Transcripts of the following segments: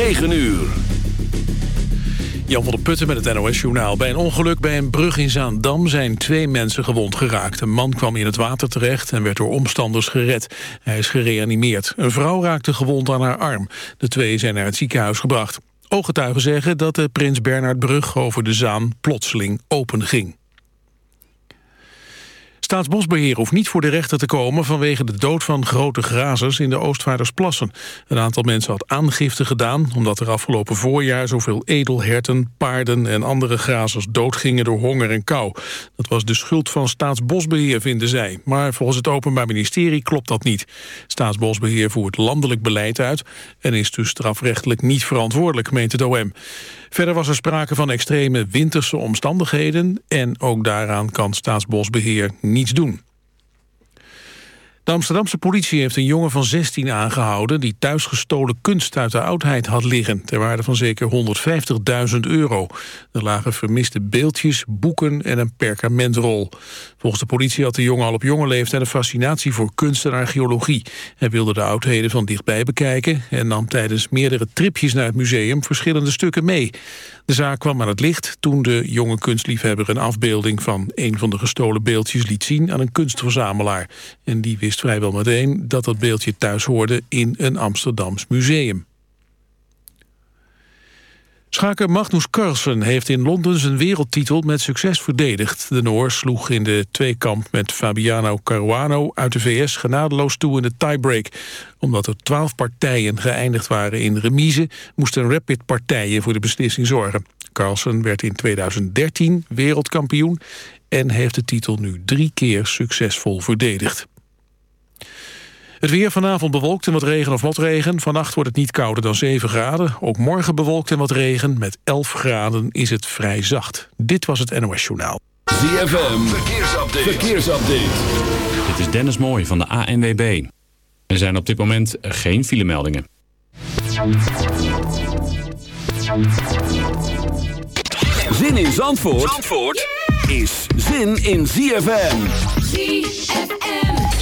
9 uur. Jan van der Putten met het NOS-journaal. Bij een ongeluk bij een brug in Zaandam zijn twee mensen gewond geraakt. Een man kwam in het water terecht en werd door omstanders gered. Hij is gereanimeerd. Een vrouw raakte gewond aan haar arm. De twee zijn naar het ziekenhuis gebracht. Ooggetuigen zeggen dat de Prins Bernhardbrug over de Zaan plotseling open ging. Staatsbosbeheer hoeft niet voor de rechter te komen... vanwege de dood van grote grazers in de Oostvaardersplassen. Een aantal mensen had aangifte gedaan... omdat er afgelopen voorjaar zoveel edelherten, paarden... en andere grazers doodgingen door honger en kou. Dat was de schuld van Staatsbosbeheer, vinden zij. Maar volgens het Openbaar Ministerie klopt dat niet. Staatsbosbeheer voert landelijk beleid uit... en is dus strafrechtelijk niet verantwoordelijk, meent het OM. Verder was er sprake van extreme winterse omstandigheden... en ook daaraan kan Staatsbosbeheer niets doen. De Amsterdamse politie heeft een jongen van 16 aangehouden... die thuis gestolen kunst uit de oudheid had liggen... ter waarde van zeker 150.000 euro. Er lagen vermiste beeldjes, boeken en een perkamentrol. Volgens de politie had de jongen al op jonge leeftijd... een fascinatie voor kunst en archeologie. Hij wilde de oudheden van dichtbij bekijken... en nam tijdens meerdere tripjes naar het museum verschillende stukken mee. De zaak kwam aan het licht toen de jonge kunstliefhebber... een afbeelding van een van de gestolen beeldjes liet zien aan een kunstverzamelaar. En die wist vrijwel meteen dat dat beeldje thuis hoorde in een Amsterdams museum. Schaker Magnus Carlsen heeft in Londen zijn wereldtitel met succes verdedigd. De Noor sloeg in de tweekamp met Fabiano Caruano uit de VS genadeloos toe in de tiebreak. Omdat er twaalf partijen geëindigd waren in remise... moesten rapid partijen voor de beslissing zorgen. Carlsen werd in 2013 wereldkampioen... en heeft de titel nu drie keer succesvol verdedigd. Het weer vanavond bewolkt en wat regen of motregen. Vannacht wordt het niet kouder dan 7 graden. Ook morgen bewolkt en wat regen. Met 11 graden is het vrij zacht. Dit was het NOS Journaal. ZFM, verkeersupdate. verkeersupdate. Dit is Dennis Mooij van de ANWB. Er zijn op dit moment geen filemeldingen. Zin in Zandvoort, Zandvoort is zin in ZFM. ZFM.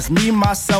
Just me, myself,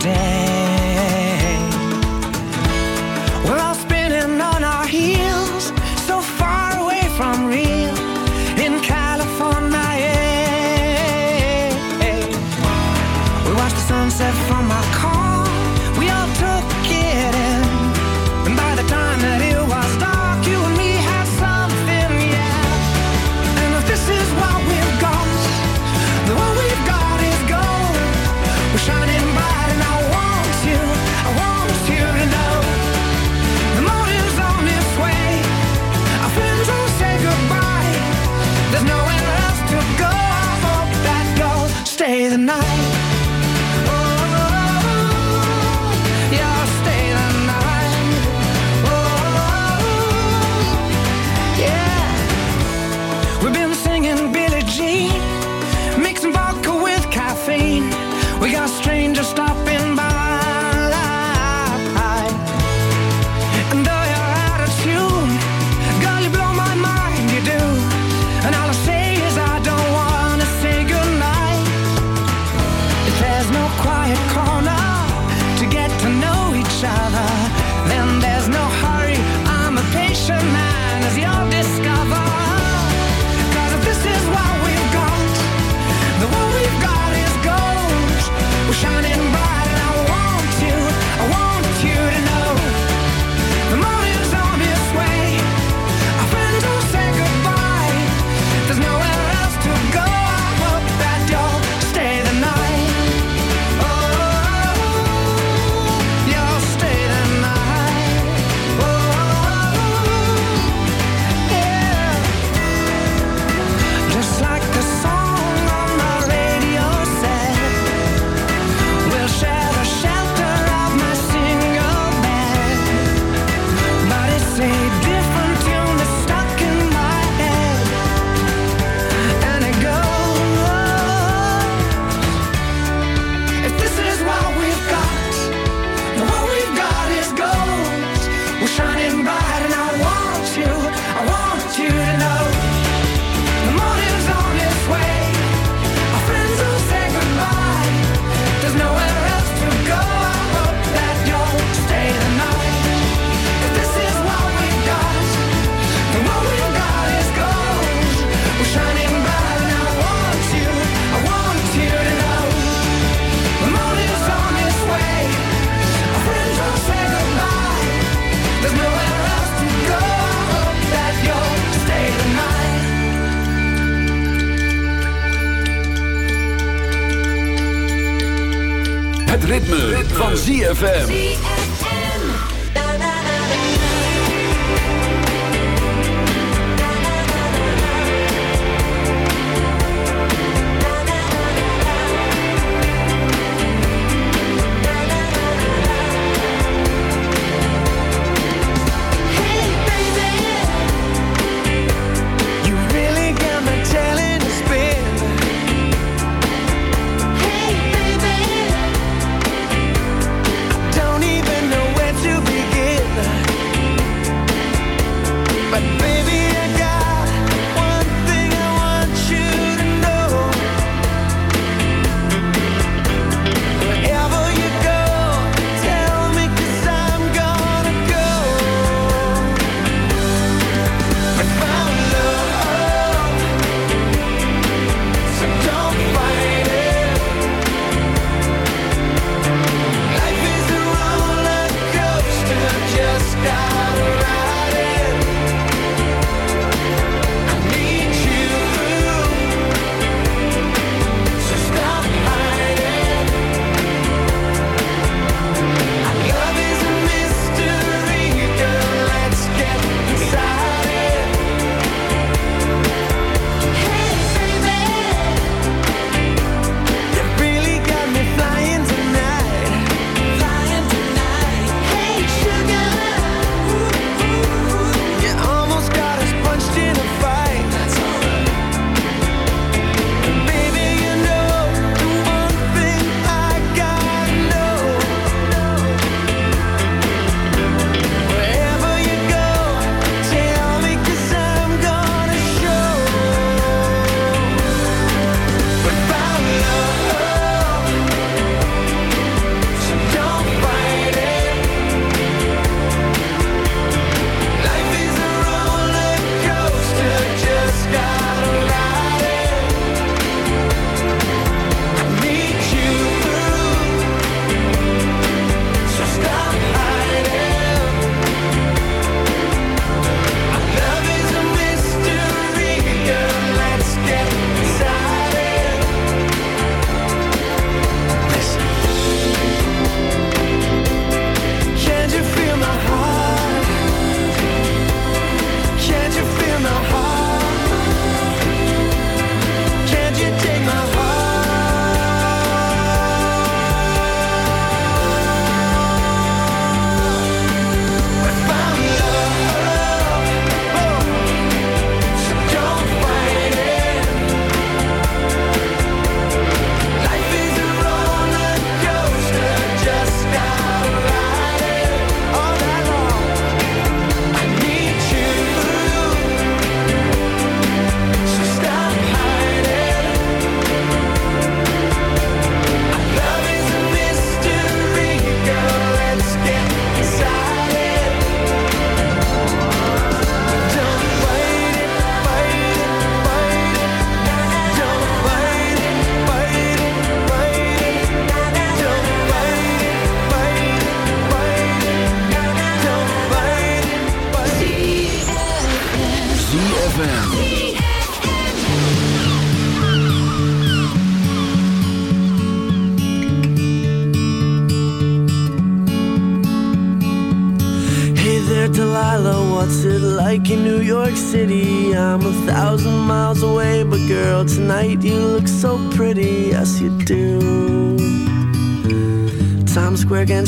day.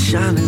Square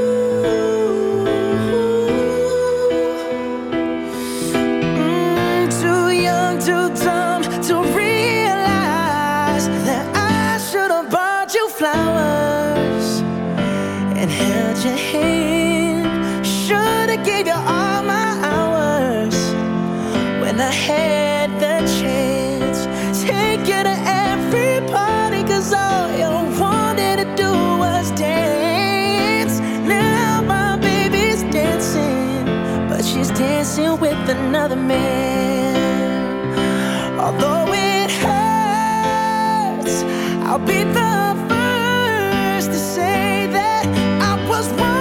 dancing with another man. Although it hurts, I'll be the first to say that I was wrong.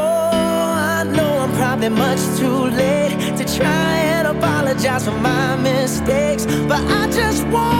Oh, I know I'm probably much too late to try and apologize for my mistakes, but I just want.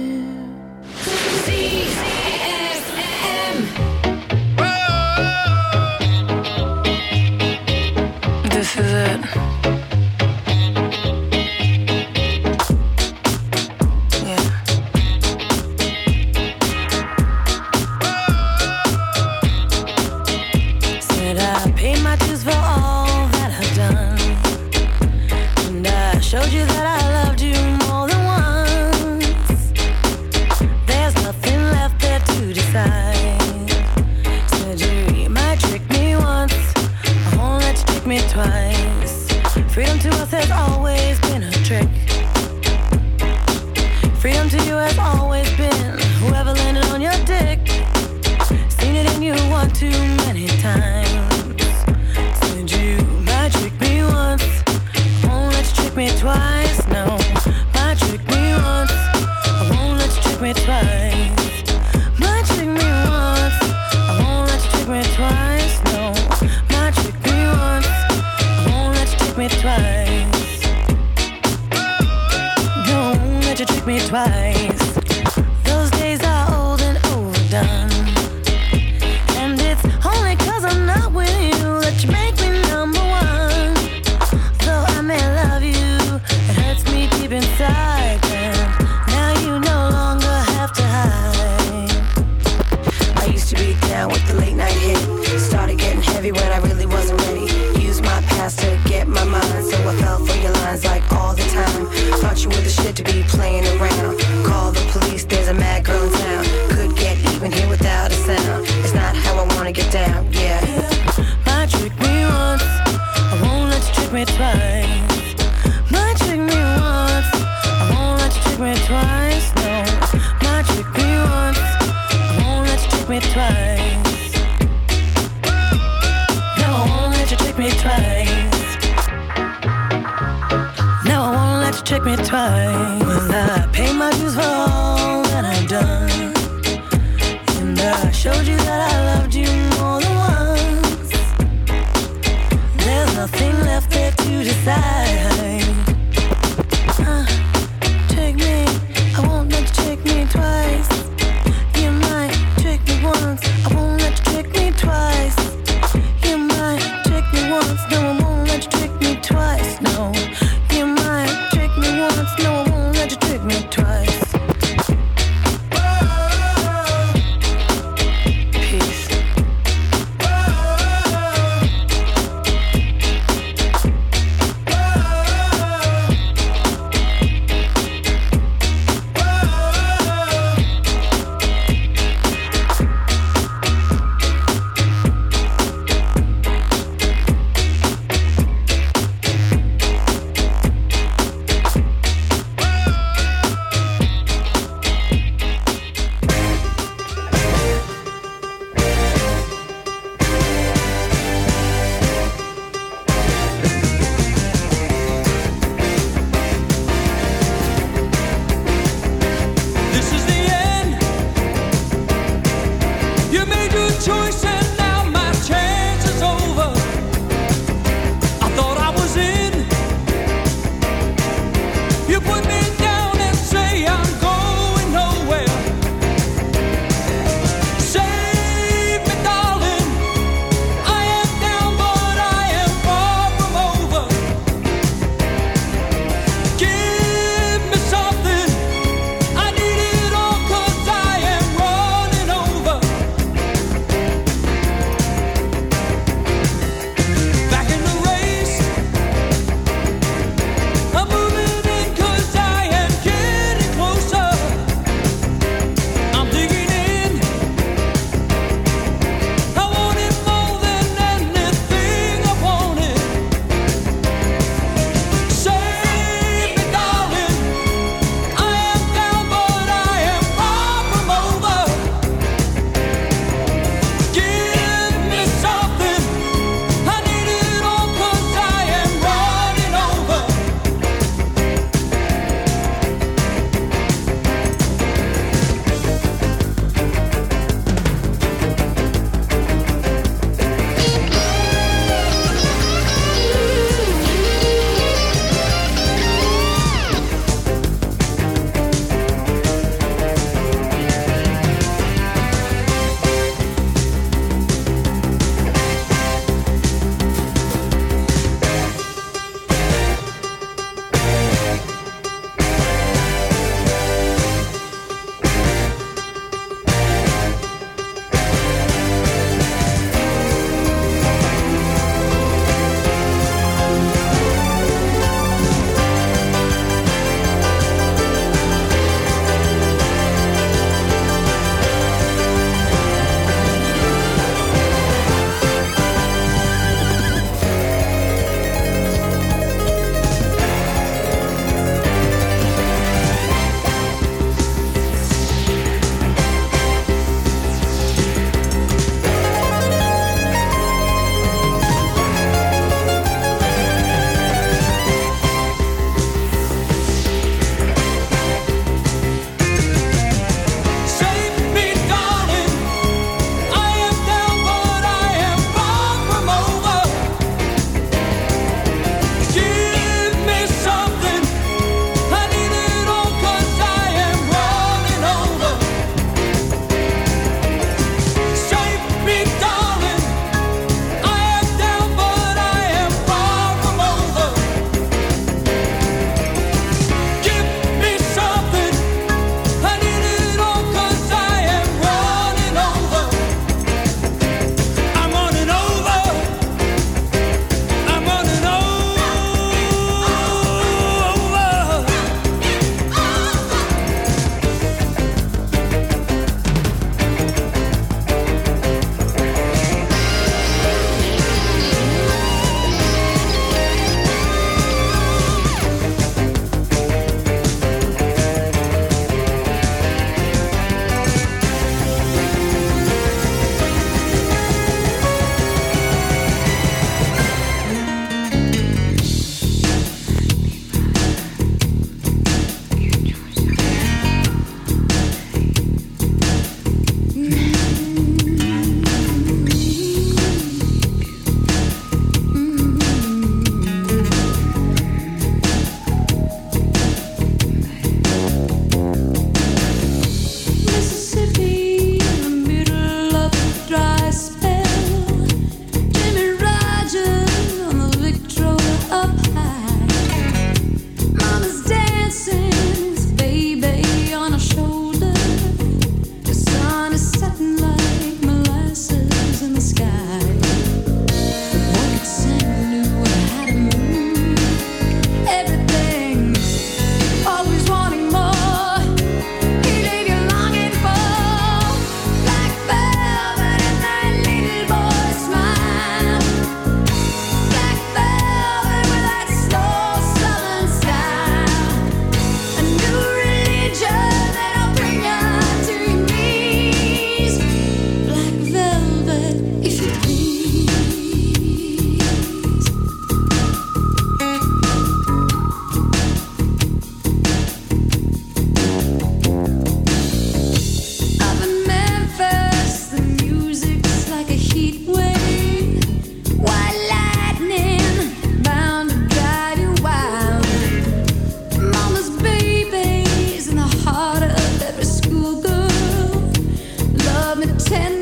pretend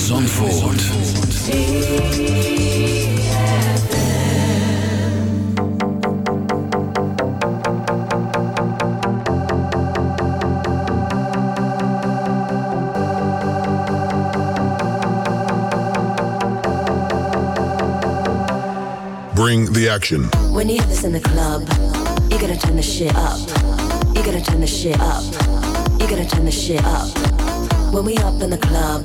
Zandvoort. Bring the action. When you hear this in the club, you gotta turn the shit up. You gotta turn the shit up. You gotta turn the shit up. When we up in the club,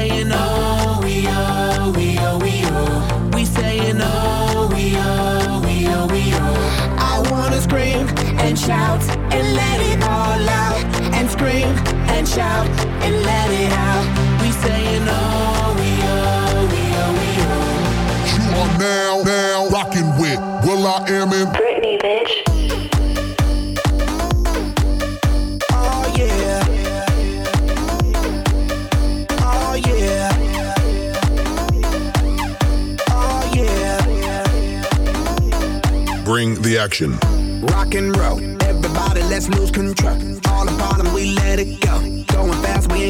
shout and let it out. We saying oh, we oh, we oh, we oh. You are now, now rocking with Will I Am in Britney, bitch. Oh yeah. Oh yeah. Oh yeah. Bring the action. Rock and roll. Everybody, let's lose control. All the bottom, we let it go.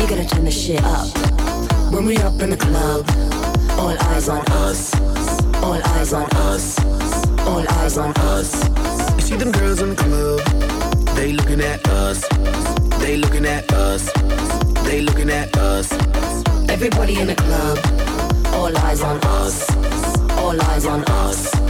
You gotta turn the shit up. When we up in the club, all eyes on us. All eyes on us. All eyes on us. You see them girls in the club, they looking at us. They looking at us. They looking at us. Everybody in the club, all eyes on us. All eyes on us.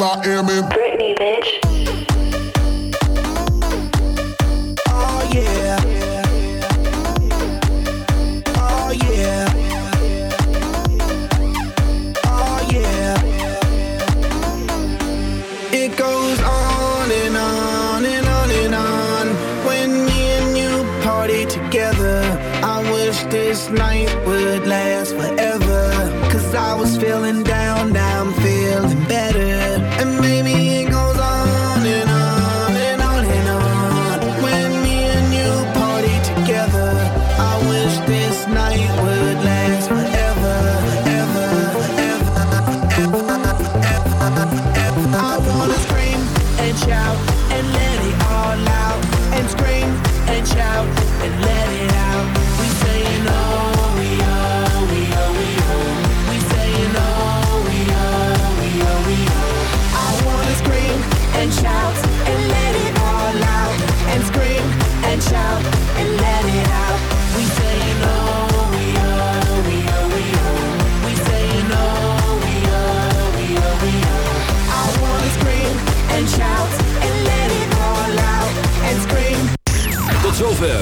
I Am in